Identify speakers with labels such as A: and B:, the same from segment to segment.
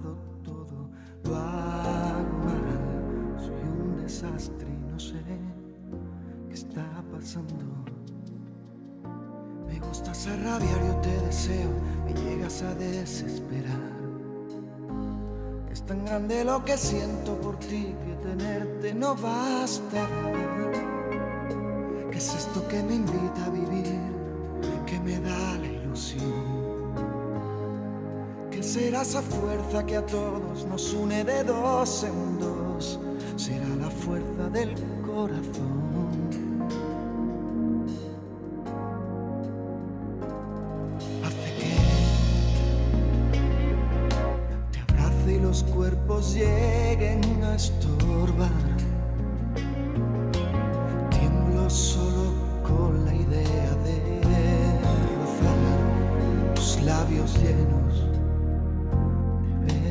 A: todo lo hago mal. Soy un desastre y no sé qué está pasando. Me gustas a rabiar, yo te deseo, me llegas a desesperar. Es tan grande lo que siento por ti que tenerte no basta. ¿Qué es esto que me invita a vivir? Que me da la ilusión. ¿Qué será esa fuerza que a todos nos une de dos en dos? Será la fuerza del corazón. Hace que te abrace y los cuerpos lleguen a estorbar.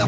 A: la